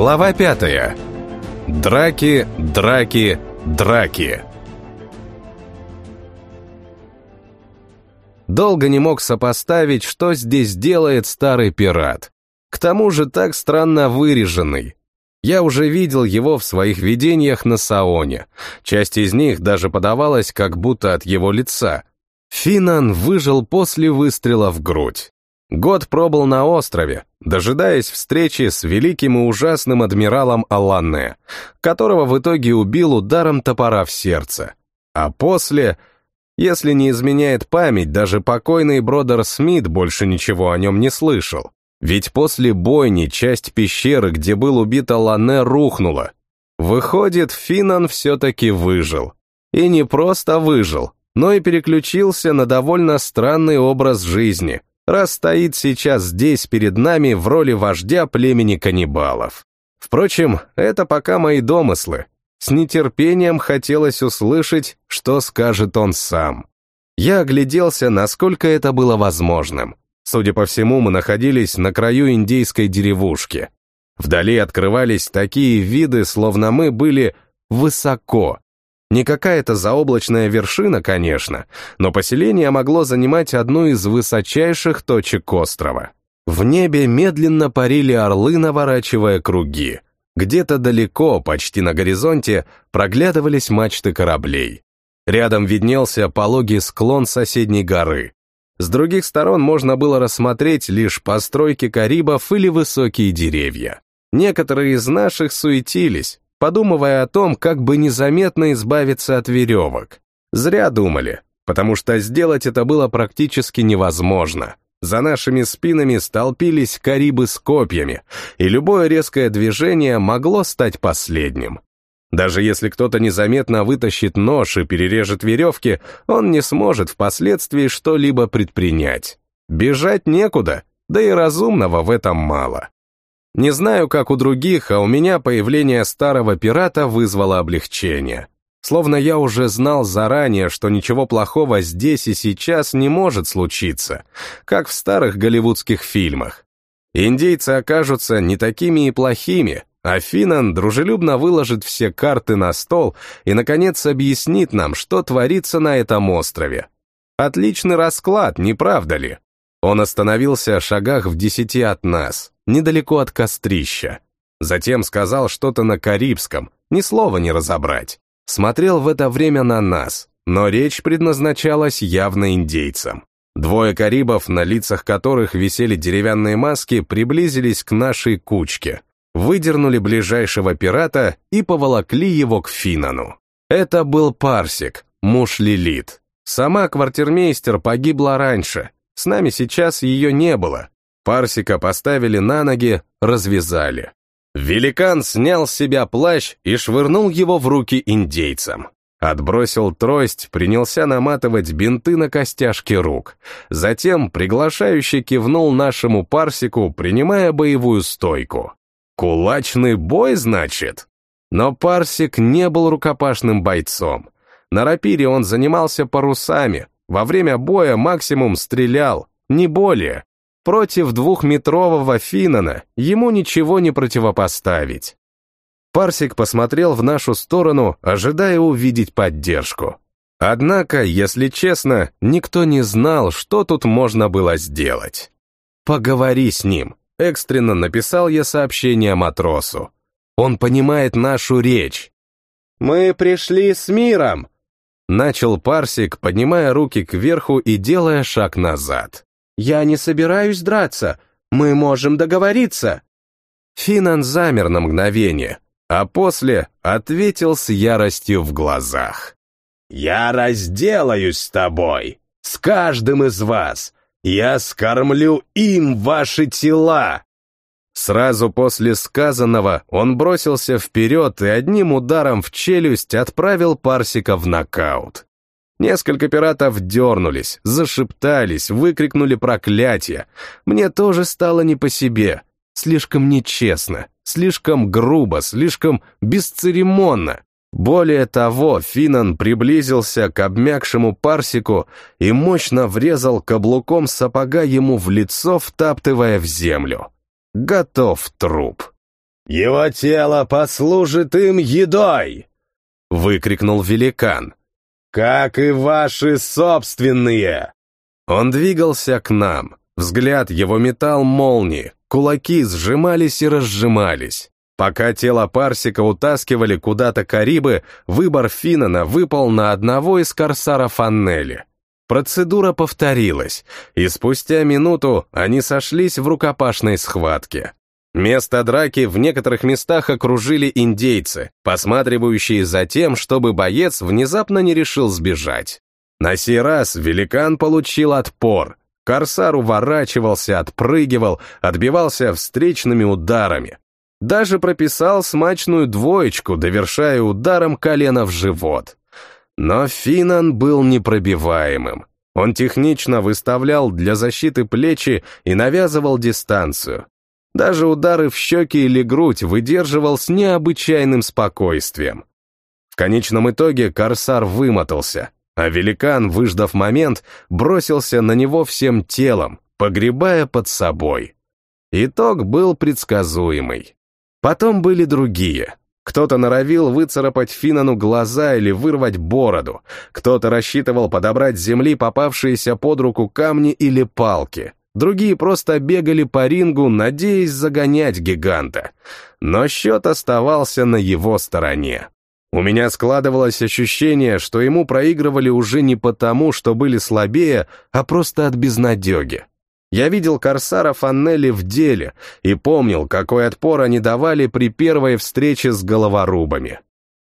Глава пятая. Драки, драки, драки. Долго не мог сопоставить, что здесь делает старый пират. К тому же так странно выреженный. Я уже видел его в своих видениях на Саоне. Часть из них даже подавалась как будто от его лица. Финан выжил после выстрела в грудь. Год пробыл на острове, дожидаясь встречи с великим и ужасным адмиралом Аланне, которого в итоге убил ударом топора в сердце. А после, если не изменяет память, даже покойный Бродер Смит больше ничего о нем не слышал. Ведь после бойни часть пещеры, где был убит Алане, рухнула. Выходит, Финан все-таки выжил. И не просто выжил, но и переключился на довольно странный образ жизни — раз стоит сейчас здесь перед нами в роли вождя племени каннибалов. Впрочем, это пока мои домыслы. С нетерпением хотелось услышать, что скажет он сам. Я огляделся, насколько это было возможным. Судя по всему, мы находились на краю индейской деревушки. Вдали открывались такие виды, словно мы были высоко, не какая-то заоблачная вершина, конечно, но поселение могло занимать одну из высочайших точек острова. В небе медленно парили орлы, наворачивая круги. Где-то далеко, почти на горизонте, проглядывались мачты кораблей. Рядом виднелся пологий склон соседней горы. С других сторон можно было рассмотреть лишь постройки карибов или высокие деревья. Некоторые из наших суетились, подумывая о том, как бы незаметно избавиться от веревок. Зря думали, потому что сделать это было практически невозможно. За нашими спинами столпились карибы с копьями, и любое резкое движение могло стать последним. Даже если кто-то незаметно вытащит нож и перережет веревки, он не сможет впоследствии что-либо предпринять. Бежать некуда, да и разумного в этом мало. Не знаю, как у других, а у меня появление старого пирата вызвало облегчение. Словно я уже знал заранее, что ничего плохого здесь и сейчас не может случиться, как в старых голливудских фильмах. Индейцы окажутся не такими и плохими, а Финан дружелюбно выложит все карты на стол и, наконец, объяснит нам, что творится на этом острове. Отличный расклад, не правда ли? Он остановился о шагах в десяти от нас, недалеко от кострища. Затем сказал что-то на карибском, ни слова не разобрать. Смотрел в это время на нас, но речь предназначалась явно индейцам. Двое карибов, на лицах которых висели деревянные маски, приблизились к нашей кучке, выдернули ближайшего пирата и поволокли его к Финану. Это был Парсик, муж Лилит. Сама квартирмейстер погибла раньше, с нами сейчас ее не было. Парсика поставили на ноги, развязали. Великан снял с себя плащ и швырнул его в руки индейцам. Отбросил трость, принялся наматывать бинты на костяшки рук. Затем приглашающе кивнул нашему Парсику, принимая боевую стойку. Кулачный бой, значит? Но Парсик не был рукопашным бойцом. На рапире он занимался парусами, во время боя максимум стрелял, не более. Против двухметрового Финана ему ничего не противопоставить. Парсик посмотрел в нашу сторону, ожидая увидеть поддержку. Однако, если честно, никто не знал, что тут можно было сделать. «Поговори с ним», — экстренно написал я сообщение матросу. «Он понимает нашу речь». «Мы пришли с миром», Начал Парсик, поднимая руки кверху и делая шаг назад. «Я не собираюсь драться. Мы можем договориться». Финан замер на мгновение, а после ответил с яростью в глазах. «Я разделаюсь с тобой, с каждым из вас. Я скормлю им ваши тела. Сразу после сказанного он бросился вперед и одним ударом в челюсть отправил Парсика в нокаут. Несколько пиратов дернулись, зашептались, выкрикнули проклятие. Мне тоже стало не по себе. Слишком нечестно, слишком грубо, слишком бесцеремонно. Более того, Финан приблизился к обмякшему Парсику и мощно врезал каблуком сапога ему в лицо, втаптывая в землю готов труп. Его тело послужит им едой!» — выкрикнул великан. «Как и ваши собственные!» Он двигался к нам. Взгляд его метал молнии, кулаки сжимались и разжимались. Пока тело Парсика утаскивали куда-то Карибы, выбор Финана выпал на одного из корсаров Аннели. Процедура повторилась, и спустя минуту они сошлись в рукопашной схватке. Место драки в некоторых местах окружили индейцы, посматривающие за тем, чтобы боец внезапно не решил сбежать. На сей раз великан получил отпор. Корсар уворачивался, отпрыгивал, отбивался встречными ударами. Даже прописал смачную двоечку, довершая ударом колена в живот. Но Финан был непробиваемым. Он технично выставлял для защиты плечи и навязывал дистанцию. Даже удары в щеки или грудь выдерживал с необычайным спокойствием. В конечном итоге Корсар вымотался, а великан, выждав момент, бросился на него всем телом, погребая под собой. Итог был предсказуемый. Потом были другие. Кто-то норовил выцарапать Финану глаза или вырвать бороду, кто-то рассчитывал подобрать земли попавшиеся под руку камни или палки, другие просто бегали по рингу, надеясь загонять гиганта. Но счет оставался на его стороне. У меня складывалось ощущение, что ему проигрывали уже не потому, что были слабее, а просто от безнадеги. Я видел корсаров Аннели в деле и помнил, какой отпор они давали при первой встрече с головорубами.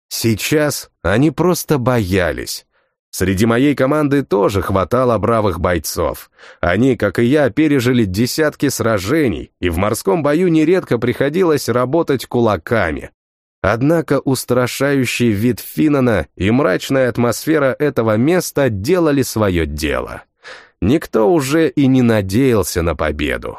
Сейчас они просто боялись. Среди моей команды тоже хватало бравых бойцов. Они, как и я, пережили десятки сражений, и в морском бою нередко приходилось работать кулаками. Однако устрашающий вид Финана и мрачная атмосфера этого места делали свое дело никто уже и не надеялся на победу.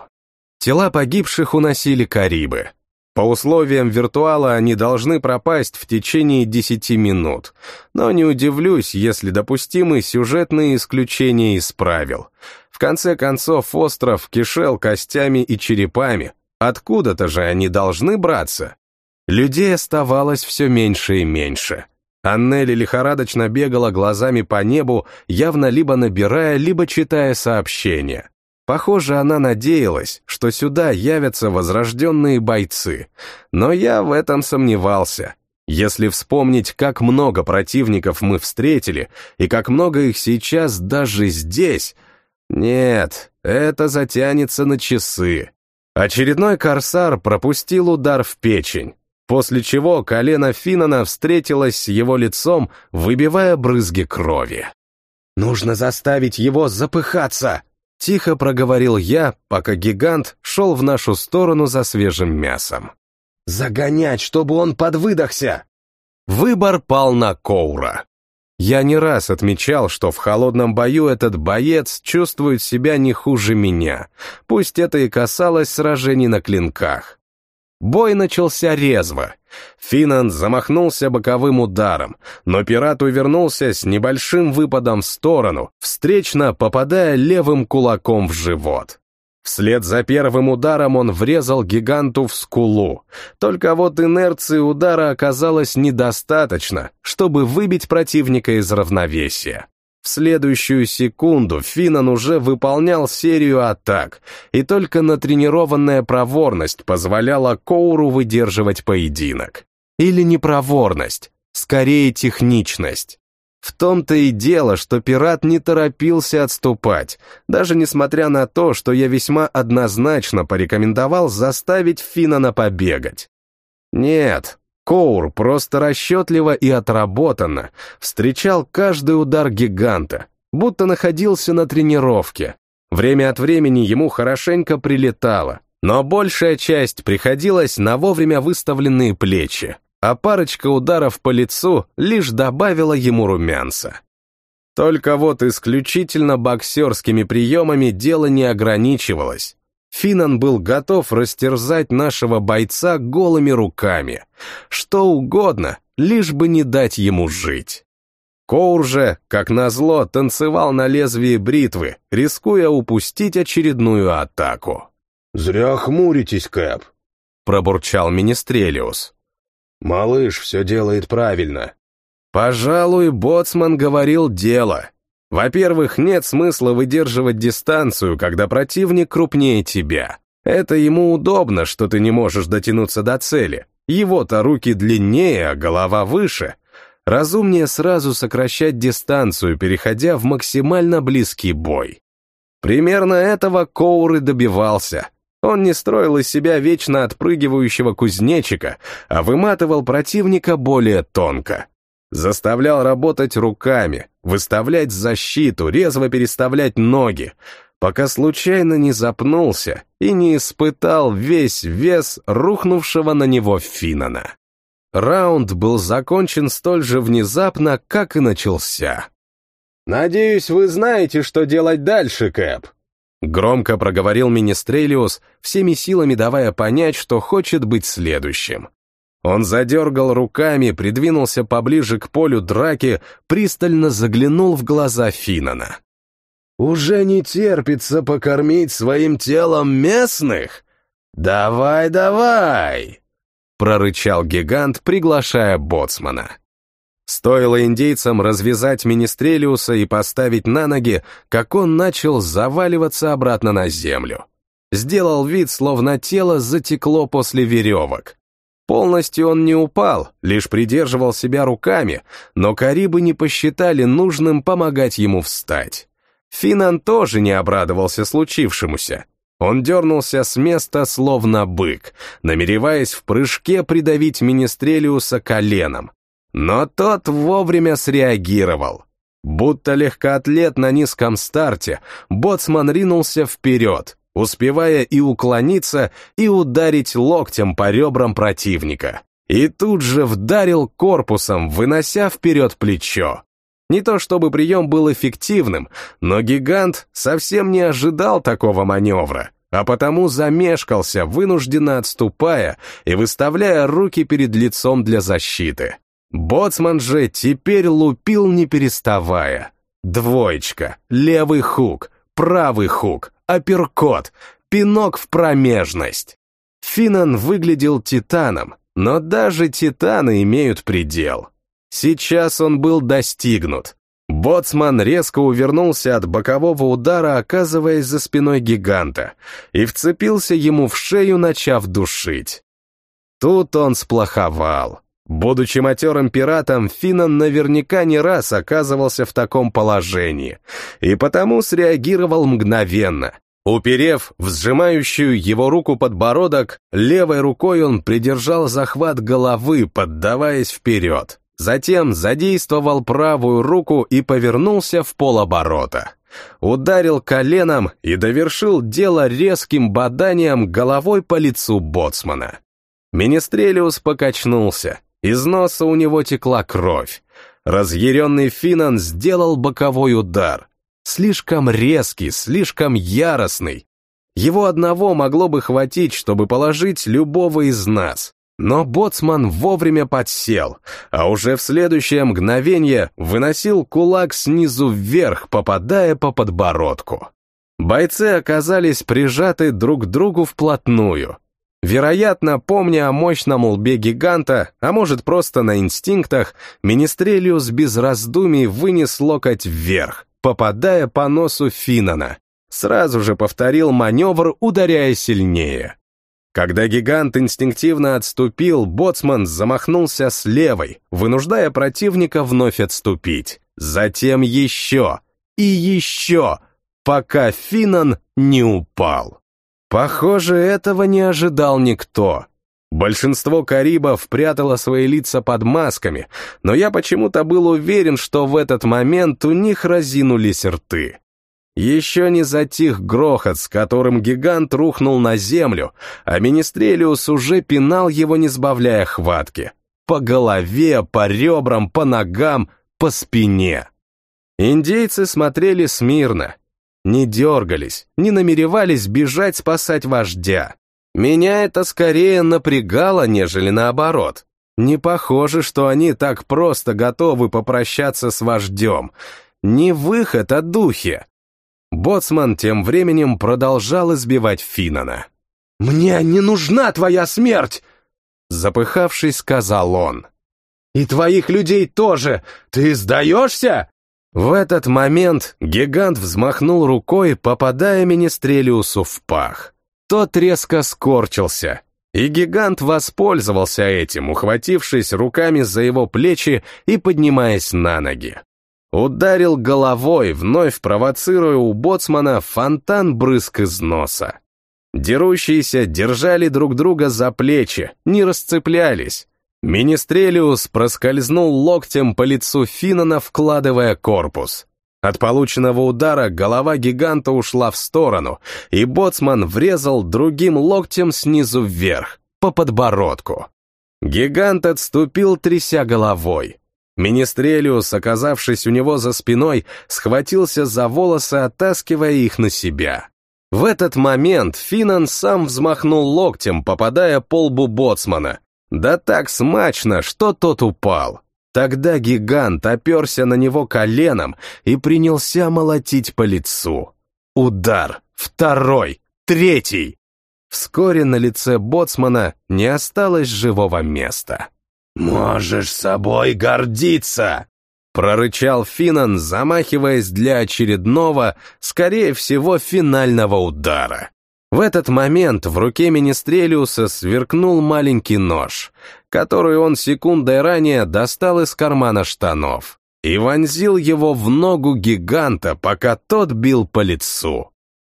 Тела погибших уносили Карибы. По условиям виртуала они должны пропасть в течение 10 минут, но не удивлюсь, если допустимы сюжетные исключения из правил. В конце концов, остров кишел костями и черепами. Откуда-то же они должны браться? Людей оставалось все меньше и меньше. Аннели лихорадочно бегала глазами по небу, явно либо набирая, либо читая сообщения. Похоже, она надеялась, что сюда явятся возрожденные бойцы, но я в этом сомневался. Если вспомнить, как много противников мы встретили, и как много их сейчас даже здесь... Нет, это затянется на часы. Очередной корсар пропустил удар в печень после чего колено Финана встретилось с его лицом, выбивая брызги крови. «Нужно заставить его запыхаться!» — тихо проговорил я, пока гигант шел в нашу сторону за свежим мясом. «Загонять, чтобы он подвыдохся!» Выбор пал на Коура. Я не раз отмечал, что в холодном бою этот боец чувствует себя не хуже меня, пусть это и касалось сражений на клинках. Бой начался резво. Финан замахнулся боковым ударом, но пират увернулся с небольшим выпадом в сторону, встречно попадая левым кулаком в живот. Вслед за первым ударом он врезал гиганту в скулу. Только вот инерции удара оказалось недостаточно, чтобы выбить противника из равновесия. В следующую секунду Финан уже выполнял серию атак, и только натренированная проворность позволяла Коуру выдерживать поединок. Или не проворность, скорее техничность. В том-то и дело, что пират не торопился отступать, даже несмотря на то, что я весьма однозначно порекомендовал заставить Финана побегать. Нет, Коур просто расчетливо и отработанно встречал каждый удар гиганта, будто находился на тренировке. Время от времени ему хорошенько прилетало, но большая часть приходилась на вовремя выставленные плечи, а парочка ударов по лицу лишь добавила ему румянца. Только вот исключительно боксерскими приемами дело не ограничивалось. Финан был готов растерзать нашего бойца голыми руками. Что угодно, лишь бы не дать ему жить. Коур же, как назло, танцевал на лезвии бритвы, рискуя упустить очередную атаку. «Зря хмуритесь, Кэп. — пробурчал Министрелиус. «Малыш все делает правильно». Пожалуй, боцман говорил дело. Во-первых, нет смысла выдерживать дистанцию, когда противник крупнее тебя. Это ему удобно, что ты не можешь дотянуться до цели. Его-то руки длиннее, а голова выше. Разумнее сразу сокращать дистанцию, переходя в максимально близкий бой. Примерно этого Коур и добивался. Он не строил из себя вечно отпрыгивающего кузнечика, а выматывал противника более тонко. Заставлял работать руками, выставлять защиту, резво переставлять ноги, пока случайно не запнулся и не испытал весь вес рухнувшего на него Финана. Раунд был закончен столь же внезапно, как и начался. «Надеюсь, вы знаете, что делать дальше, Кэп», Громко проговорил Министрелиус, всеми силами давая понять, что хочет быть следующим. Он задергал руками, придвинулся поближе к полю драки, пристально заглянул в глаза Финана. «Уже не терпится покормить своим телом местных? Давай, давай!» прорычал гигант, приглашая боцмана. Стоило индейцам развязать Министрелиуса и поставить на ноги, как он начал заваливаться обратно на землю. Сделал вид, словно тело затекло после веревок. Полностью он не упал, лишь придерживал себя руками, но Карибы не посчитали нужным помогать ему встать. Финан тоже не обрадовался случившемуся. Он дернулся с места, словно бык, намереваясь в прыжке придавить Министрелиуса коленом, но тот вовремя среагировал. Будто легкоатлет на низком старте, боцман ринулся вперед, успевая и уклониться, и ударить локтем по ребрам противника. И тут же вдарил корпусом, вынося вперед плечо. Не то чтобы прием был эффективным, но гигант совсем не ожидал такого маневра, а потому замешкался, вынужденно отступая и выставляя руки перед лицом для защиты. Боцман же теперь лупил не переставая. Двоечка, левый хук, правый хук, апперкот, пинок в промежность. Финан выглядел титаном, но даже титаны имеют предел. Сейчас он был достигнут. Боцман резко увернулся от бокового удара, оказываясь за спиной гиганта, и вцепился ему в шею, начав душить. Тут он сплоховал. Будучи матерым пиратом, Финан наверняка не раз оказывался в таком положении, и потому среагировал мгновенно. Уперев в сжимающую его руку подбородок, левой рукой он придержал захват головы, поддаваясь вперед. Затем задействовал правую руку и повернулся в полоборота. Ударил коленом и довершил дело резким боданием головой по лицу боцмана. Министрелиус покачнулся, из носа у него текла кровь. Разъяренный Финан сделал боковой удар. Слишком резкий, слишком яростный. Его одного могло бы хватить, чтобы положить любого из нас. Но боцман вовремя подсел, а уже в следующее мгновение выносил кулак снизу вверх, попадая по подбородку. Бойцы оказались прижаты друг к другу вплотную. Вероятно, помня о мощном лбе гиганта, а может просто на инстинктах, Министрелиус без раздумий вынес локоть вверх, попадая по носу Финана. Сразу же повторил маневр, ударяя сильнее. Когда гигант инстинктивно отступил, боцман замахнулся с левой, вынуждая противника вновь отступить. Затем еще и еще, пока Финан не упал. Похоже, этого не ожидал никто. Большинство карибов прятало свои лица под масками, но я почему-то был уверен, что в этот момент у них разинулись рты. Еще не затих грохот, с которым гигант рухнул на землю, а Министрелиус уже пинал его, не сбавляя хватки. По голове, по ребрам, по ногам, по спине. Индейцы смотрели смирно, не дергались, не намеревались бежать спасать вождя. Меня это скорее напрягало, нежели наоборот. Не похоже, что они так просто готовы попрощаться с вождем. Не выход, а духи. Боцман тем временем продолжал избивать Финана. «Мне не нужна твоя смерть!» Запыхавшись, сказал он. «И твоих людей тоже! Ты сдаешься?» В этот момент гигант взмахнул рукой, попадая Министрелиусу в пах. Тот резко скорчился, и гигант воспользовался этим, ухватившись руками за его плечи и поднимаясь на ноги. Ударил головой, вновь провоцируя у боцмана фонтан брызг из носа. Дерущиеся держали друг друга за плечи, не расцеплялись. Министрелиус проскользнул локтем по лицу Финана, вкладывая корпус. От полученного удара голова гиганта ушла в сторону, и боцман врезал другим локтем снизу вверх, по подбородку. Гигант отступил, тряся головой. Министрелиус, оказавшись у него за спиной, схватился за волосы, оттаскивая их на себя. В этот момент Финан сам взмахнул локтем, попадая по лбу боцмана. Да так смачно, что тот упал. Тогда гигант оперся на него коленом и принялся молотить по лицу. Удар, второй, третий. Вскоре на лице боцмана не осталось живого места. «Можешь собой гордиться!» Прорычал Финан, замахиваясь для очередного, скорее всего, финального удара. В этот момент в руке Министрелиуса сверкнул маленький нож, который он секундой ранее достал из кармана штанов и вонзил его в ногу гиганта, пока тот бил по лицу.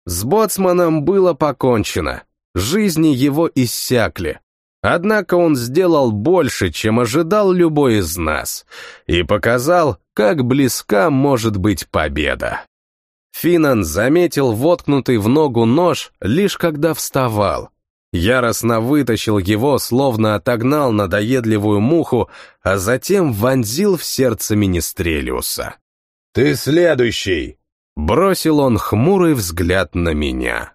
С боцманом было покончено, жизни его иссякли, Однако он сделал больше, чем ожидал любой из нас, и показал, как близка может быть победа. Финан заметил воткнутый в ногу нож, лишь когда вставал. Яростно вытащил его, словно отогнал надоедливую муху, а затем вонзил в сердце Министрелиуса. «Ты следующий!» Бросил он хмурый взгляд на меня.